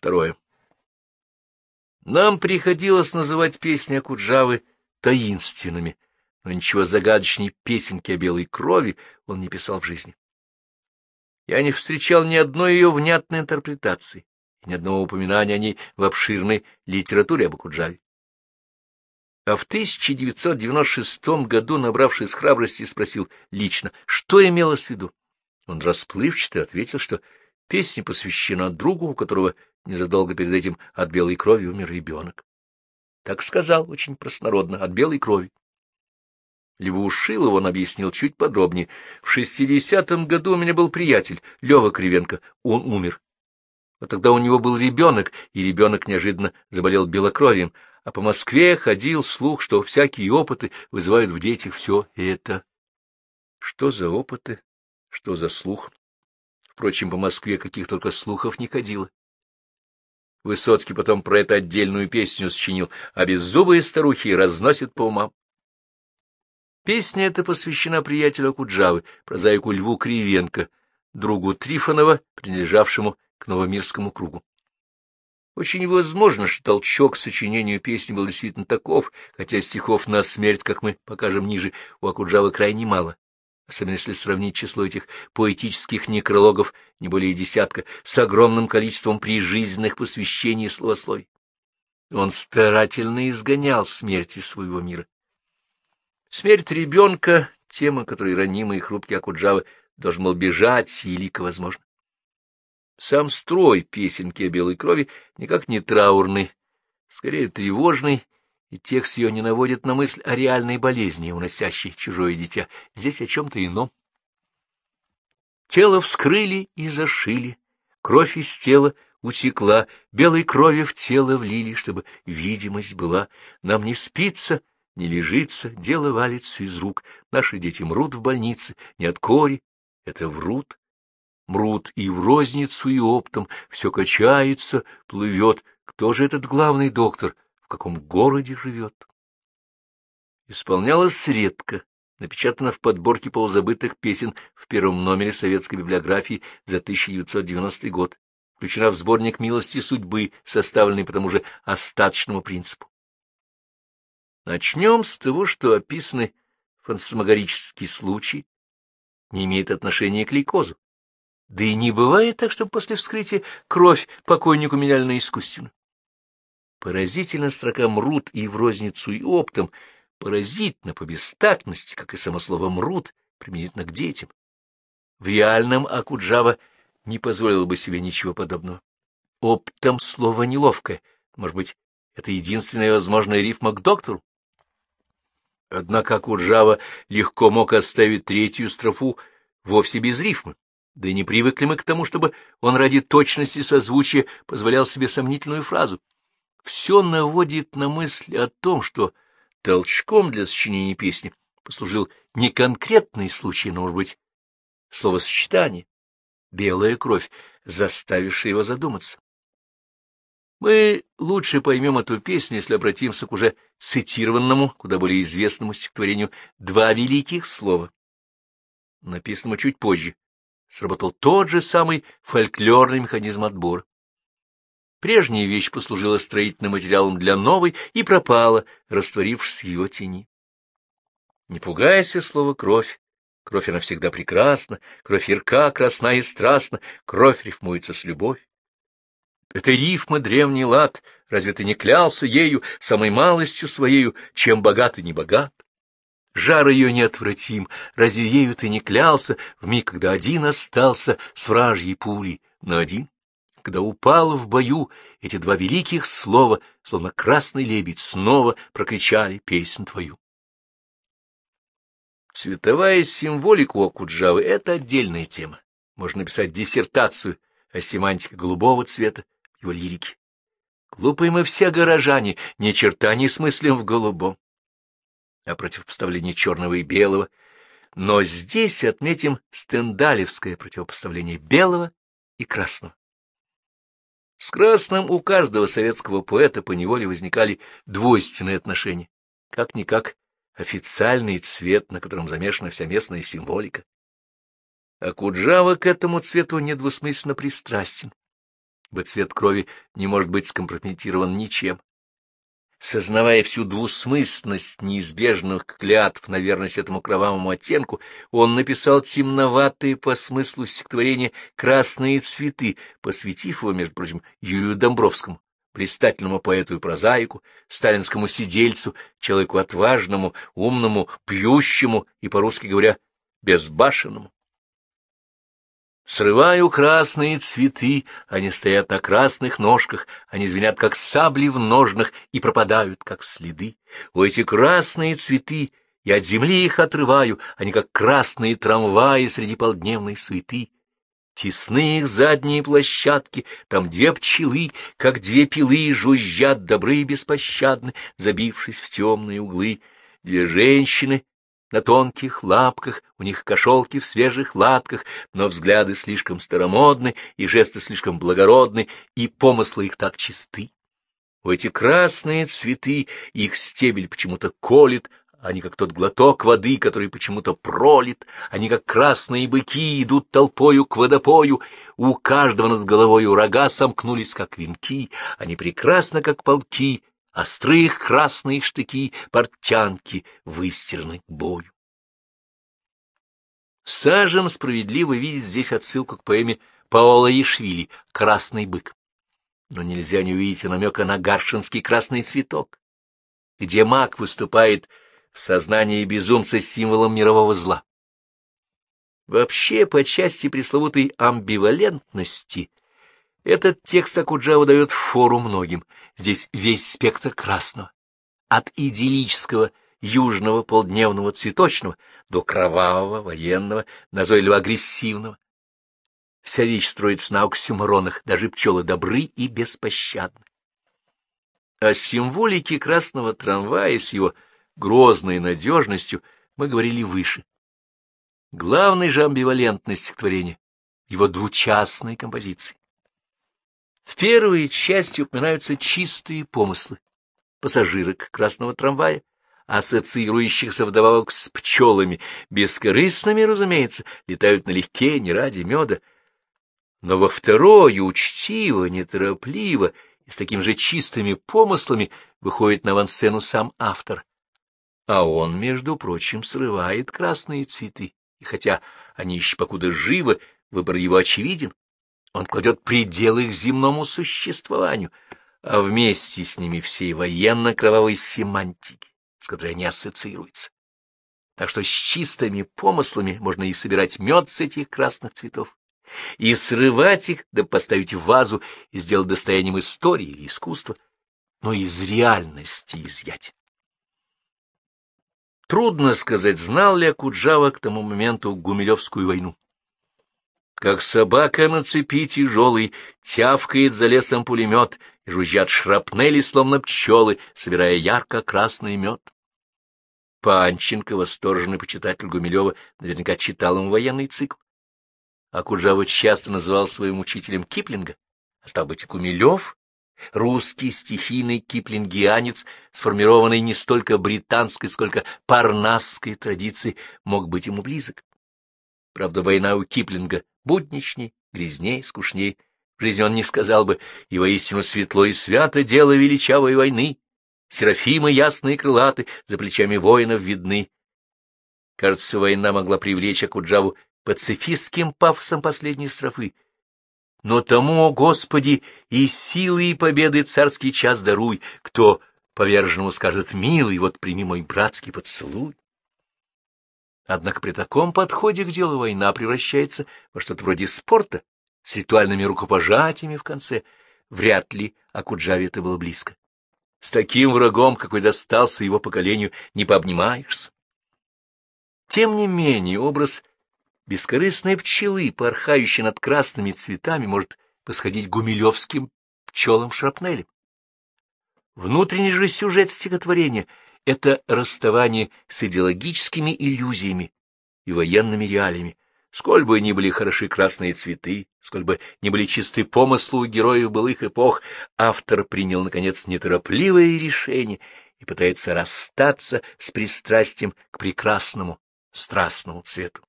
Второе. Нам приходилось называть песни Акуджавы таинственными, но ничего загадочней песенки о белой крови он не писал в жизни. Я не встречал ни одной ее внятной интерпретации, ни одного упоминания о ней в обширной литературе об Акуджаве. А в 1996 году, набравшись храбрости, спросил лично, что имелось в виду. Он расплывчато ответил, что песня посвящена другу, у которого незадолго перед этим от белой крови умер ребенок. Так сказал, очень простонародно, от белой крови. Льву Шилову он объяснил чуть подробнее. В шестидесятом году у меня был приятель, Лева Кривенко. Он умер. Вот тогда у него был ребенок, и ребенок неожиданно заболел белокровием, а по Москве ходил слух, что всякие опыты вызывают в детях все это. Что за опыты? Что за слух? Впрочем, по Москве каких только слухов не ходило. Высоцкий потом про это отдельную песню сочинил, а беззубые старухи разносят по умам. Песня эта посвящена приятелю Куджавы, прозаику Льву Кривенко, другу Трифонова, принадлежавшему к Новомирскому кругу. Очень возможно, что толчок к сочинению песни был действительно таков, хотя стихов на смерть, как мы покажем ниже, у Акуджавы крайне мало, особенно если сравнить число этих поэтических некрологов, не более десятка, с огромным количеством прижизненных посвящений и словословий. Он старательно изгонял смерть из своего мира. Смерть ребенка — тема, которой ранимый и хрупкий Акуджавы должен был бежать, и возможно. Сам строй песенки о белой крови никак не траурный, скорее тревожный, и текст ее не наводит на мысль о реальной болезни, уносящей чужое дитя. Здесь о чем-то ином. Тело вскрыли и зашили, кровь из тела утекла, белой крови в тело влили, чтобы видимость была. Нам не спится, не лежится, дело валится из рук. Наши дети мрут в больнице, не от кори, это врут мрут и в розницу, и оптом, все качается, плывет. Кто же этот главный доктор? Каком городе живет? Исполнялось редко, напечатано в подборке полузабытых песен в первом номере советской библиографии за 1990 год, включена в сборник «Милости судьбы», составленный по тому же остаточному принципу. Начнем с того, что описанный фантасмагорический случай не имеет отношения к лейкозу. Да и не бывает так, чтобы после вскрытия кровь покойнику меняли на искусственно. Поразительно строка «мрут» и в розницу, и оптом, поразительно по бестактности, как и само слово «мрут», применительно к детям. В реальном Акуджава не позволил бы себе ничего подобного. Оптом слово неловкое, может быть, это единственная возможная рифма к доктору? Однако Акуджава легко мог оставить третью строфу вовсе без рифмы. Да и не привыкли мы к тому, чтобы он ради точности созвучия позволял себе сомнительную фразу. Все наводит на мысль о том, что толчком для сочинения песни послужил не конкретный случай, но, может быть, словосочетание, белая кровь, заставившая его задуматься. Мы лучше поймем эту песню, если обратимся к уже цитированному, куда более известному стихотворению «Два великих слова», написанному чуть позже, сработал тот же самый фольклорный механизм отбора. Прежняя вещь послужила строительным материалом для новой и пропала, растворившись в его тени. Не пугайся слова «кровь». Кровь она всегда прекрасна, кровь ярка, красна и страстна, кровь рифмуется с любовь. Это рифма древний лад, разве ты не клялся ею, самой малостью своею, чем богат и не богат? Жар ее неотвратим, разве ею ты не клялся в миг, когда один остался с вражьей пулей, но один? Когда упал в бою эти два великих слова, словно красный лебедь, снова прокричали песнь твою. Цветовая символика у это отдельная тема. Можно написать диссертацию о семантике голубого цвета его лирике. Глупые мы все горожане, ни черта не смыслим в голубом о противопоставлении черного и белого, но здесь отметим стендалевское противопоставление белого и красного. С красным у каждого советского поэта поневоле возникали двойственные отношения, как-никак официальный цвет, на котором замешана вся местная символика. А Куджава к этому цвету недвусмысленно пристрастен. ибо цвет крови не может быть скомпрометирован ничем. Сознавая всю двусмысленность неизбежных клятв на верность этому кровавому оттенку, он написал темноватые по смыслу стихотворения «Красные цветы», посвятив его, между прочим, Юрию Домбровскому, блистательному поэту и прозаику, сталинскому сидельцу, человеку отважному, умному, пьющему и, по-русски говоря, безбашенному. Срываю красные цветы, они стоят на красных ножках, они звенят, как сабли в ножнах, и пропадают, как следы. У эти красные цветы я от земли их отрываю, они, как красные трамваи среди полдневной суеты. Тесны их задние площадки, там две пчелы, как две пилы, жужжат добры и беспощадны, забившись в темные углы. Две женщины на тонких лапках, у них кошелки в свежих латках, но взгляды слишком старомодны, и жесты слишком благородны, и помыслы их так чисты. У эти красные цветы их стебель почему-то колет, они как тот глоток воды, который почему-то пролит, они как красные быки идут толпою к водопою, у каждого над головой рога сомкнулись, как венки, они прекрасны, как полки, острые красные штыки, портянки выстираны к бою. Сажен справедливо видит здесь отсылку к поэме Паола Ешвили «Красный бык». Но нельзя не увидеть намека на гаршинский красный цветок, где маг выступает в сознании безумца символом мирового зла. Вообще, по части пресловутой амбивалентности, этот текст Акуджава дает фору многим. Здесь весь спектр красного. От идиллического южного полдневного цветочного до кровавого, военного, назойливо-агрессивного. Вся вещь строится на оксюморонах, даже пчелы добры и беспощадны. О символике красного трамвая с его грозной надежностью мы говорили выше. Главной же амбивалентность стихотворения — его двучастной композиции. В первой части упоминаются чистые помыслы пассажирок красного трамвая, ассоциирующихся вдобавок с пчелами, бескорыстными, разумеется, летают налегке, не ради меда. Но во второй, учтиво, неторопливо и с такими же чистыми помыслами выходит на авансцену сам автор. А он, между прочим, срывает красные цветы, и хотя они еще покуда живы, выбор его очевиден, он кладет предел их земному существованию, а вместе с ними всей военно-кровавой семантики, с которой они ассоциируются. Так что с чистыми помыслами можно и собирать мед с этих красных цветов, и срывать их, да поставить в вазу и сделать достоянием истории или искусства, но из реальности изъять. Трудно сказать, знал ли Акуджава к тому моменту Гумилевскую войну. Как собака на цепи тяжелый, тявкает за лесом пулемет, и жужжат шрапнели, словно пчелы, собирая ярко-красный мед. Панченко, восторженный почитатель Гумилева, наверняка читал ему военный цикл. А Куджава часто называл своим учителем Киплинга, а стал быть, Гумилев, русский стихийный киплингианец, сформированный не столько британской, сколько парнасской традицией, мог быть ему близок. Правда, война у Киплинга будничней, грязней, скучней. В жизни он не сказал бы, и воистину светло и свято дело величавой войны. Серафимы ясные крылаты, за плечами воинов видны. Кажется, война могла привлечь Акуджаву пацифистским пафосом последней строфы. Но тому, о Господи, и силы, и победы царский час даруй, кто поверженному скажет «милый, вот прими мой братский поцелуй». Однако при таком подходе к делу война превращается во что-то вроде спорта, с ритуальными рукопожатиями в конце. Вряд ли Акуджаве это было близко. С таким врагом, какой достался его поколению, не пообнимаешься. Тем не менее, образ бескорыстной пчелы, порхающей над красными цветами, может восходить гумилевским пчелам-шрапнелем. Внутренний же сюжет стихотворения это расставание с идеологическими иллюзиями и военными реалиями. Сколь бы ни были хороши красные цветы, сколь бы ни были чисты помыслы у героев былых эпох, автор принял, наконец, неторопливое решение и пытается расстаться с пристрастием к прекрасному, страстному цвету.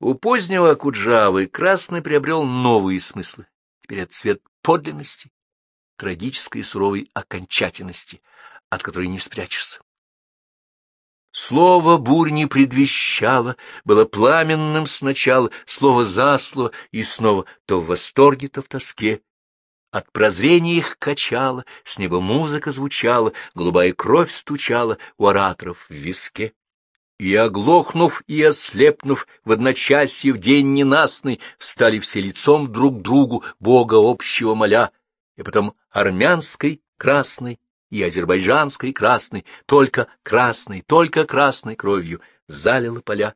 У позднего Куджавы красный приобрел новые смыслы. Теперь это цвет подлинности, трагической и суровой окончательности, от которой не спрячешься. Слово бурь не предвещало, было пламенным сначала, слово за слово, и снова то в восторге, то в тоске. От прозрения их качало, с неба музыка звучала, голубая кровь стучала у ораторов в виске. И, оглохнув и ослепнув в одночасье в день ненастный, встали все лицом друг к другу, Бога общего моля, и потом армянской красной и азербайджанской красной, только красной, только красной кровью залило поля.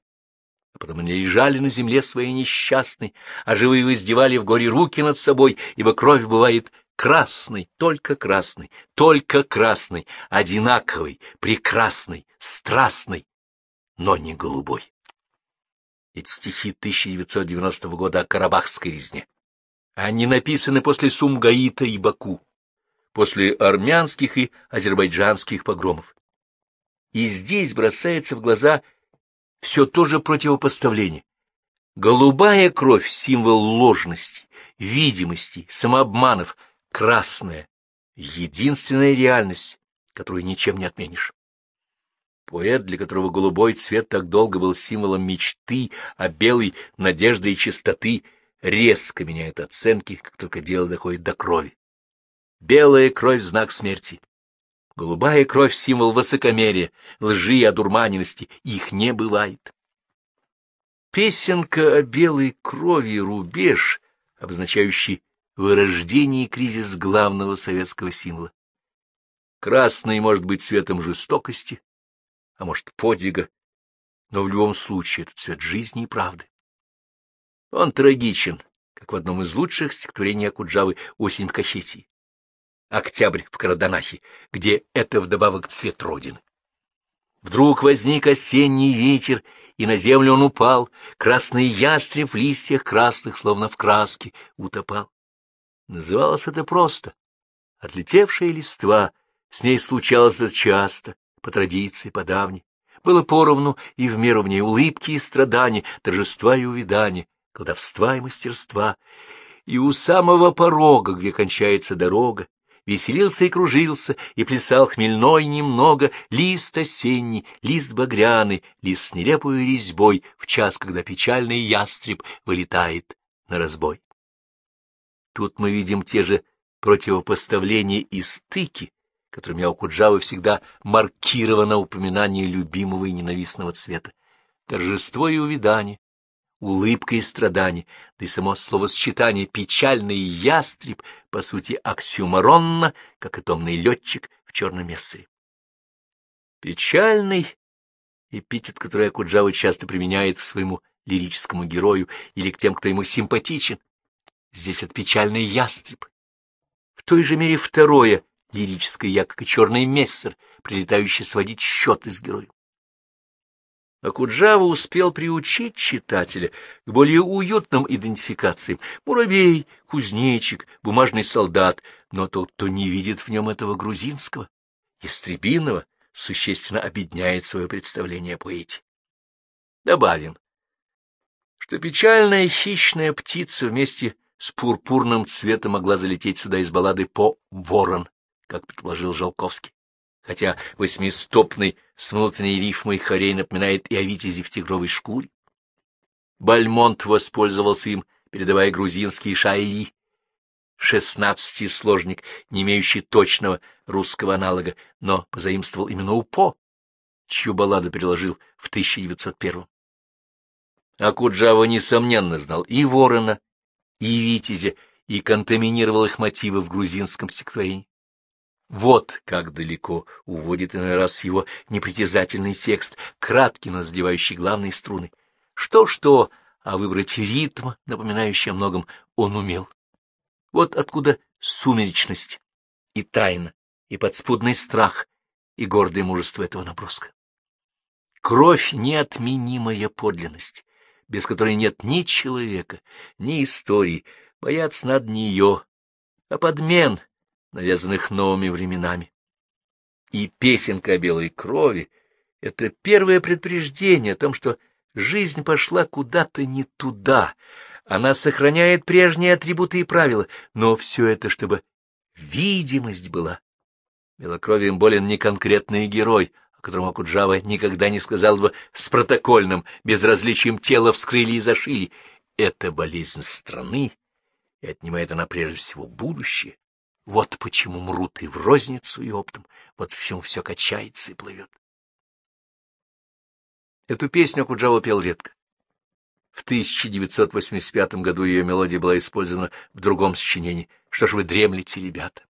А потом они лежали на земле своей несчастной, а живые воздевали в горе руки над собой, ибо кровь бывает красной, только красной, только красной, одинаковой, прекрасной, страстной, но не голубой. Эти стихи 1990 года о Карабахской резне. Они написаны после Сумгаита и Баку после армянских и азербайджанских погромов. И здесь бросается в глаза все то же противопоставление. Голубая кровь — символ ложности, видимости, самообманов, красная — единственная реальность, которую ничем не отменишь. Поэт, для которого голубой цвет так долго был символом мечты, а белый — надежды и чистоты, резко меняет оценки, как только дело доходит до крови. Белая кровь — знак смерти. Голубая кровь — символ высокомерия, лжи и одурманенности. Их не бывает. Песенка о белой крови — рубеж, обозначающий вырождение и кризис главного советского символа. Красный может быть цветом жестокости, а может, подвига, но в любом случае это цвет жизни и правды. Он трагичен, как в одном из лучших стихотворений Акуджавы «Осень в Кахетии» октябрь в Караданахе, где это вдобавок цвет Родины. Вдруг возник осенний ветер, и на землю он упал, красный ястреб в листьях красных, словно в краске, утопал. Называлось это просто. Отлетевшая листва, с ней случалось часто, по традиции, по давней. Было поровну и в меру в ней улыбки и страдания, торжества и увядания, колдовства и мастерства. И у самого порога, где кончается дорога, веселился и кружился, и плясал хмельной немного, лист осенний, лист багряный, лист с нелепой резьбой, в час, когда печальный ястреб вылетает на разбой. Тут мы видим те же противопоставления и стыки, которыми у Куджавы всегда маркировано упоминание любимого и ненавистного цвета. Торжество и увядание, улыбка и страдание, да и само словосочетание «печальный ястреб» по сути оксюморонно, как и томный летчик в черном мессере. Печальный — эпитет, который Акуджава часто применяет к своему лирическому герою или к тем, кто ему симпатичен. Здесь это печальный ястреб. В той же мере второе лирическое как и черный мессер, прилетающий сводить счеты с героем. Акуджава успел приучить читателя к более уютным идентификациям — муравей, кузнечик, бумажный солдат, но тот, кто не видит в нем этого грузинского, ястребиного, существенно обедняет свое представление о поэте. Добавим, что печальная хищная птица вместе с пурпурным цветом могла залететь сюда из баллады по «Ворон», как предположил Жалковский хотя восьмистопный с внутренней рифмой хорей напоминает и о витязе в тигровой шкуре. Бальмонт воспользовался им, передавая грузинские шаири, шестнадцатисложник, не имеющий точного русского аналога, но позаимствовал именно УПО, чью балладу переложил в 1901 А Куджава, несомненно, знал и Ворона, и Витязя, и контаминировал их мотивы в грузинском стихотворении. Вот как далеко уводит иной раз его непритязательный текст, краткий, но задевающий главные струны. Что-что, а выбрать ритм, напоминающий о многом, он умел. Вот откуда сумеречность и тайна, и подспудный страх, и гордое мужество этого наброска. Кровь — неотменимая подлинность, без которой нет ни человека, ни истории, бояться над нее, а подмен — навязанных новыми временами. И песенка о белой крови — это первое предупреждение о том, что Жизнь пошла куда-то не туда. Она сохраняет прежние атрибуты и правила, но все это, чтобы видимость была. Белокровием болен не конкретный герой, о котором Акуджава никогда не сказал бы с протокольным безразличием тело вскрыли и зашили. Это болезнь страны, и отнимает она прежде всего будущее. Вот почему мрут и в розницу, и оптом, вот почему все качается и плывет. Эту песню Акуджава пел редко. В 1985 году ее мелодия была использована в другом сочинении. Что ж вы дремлете, ребята?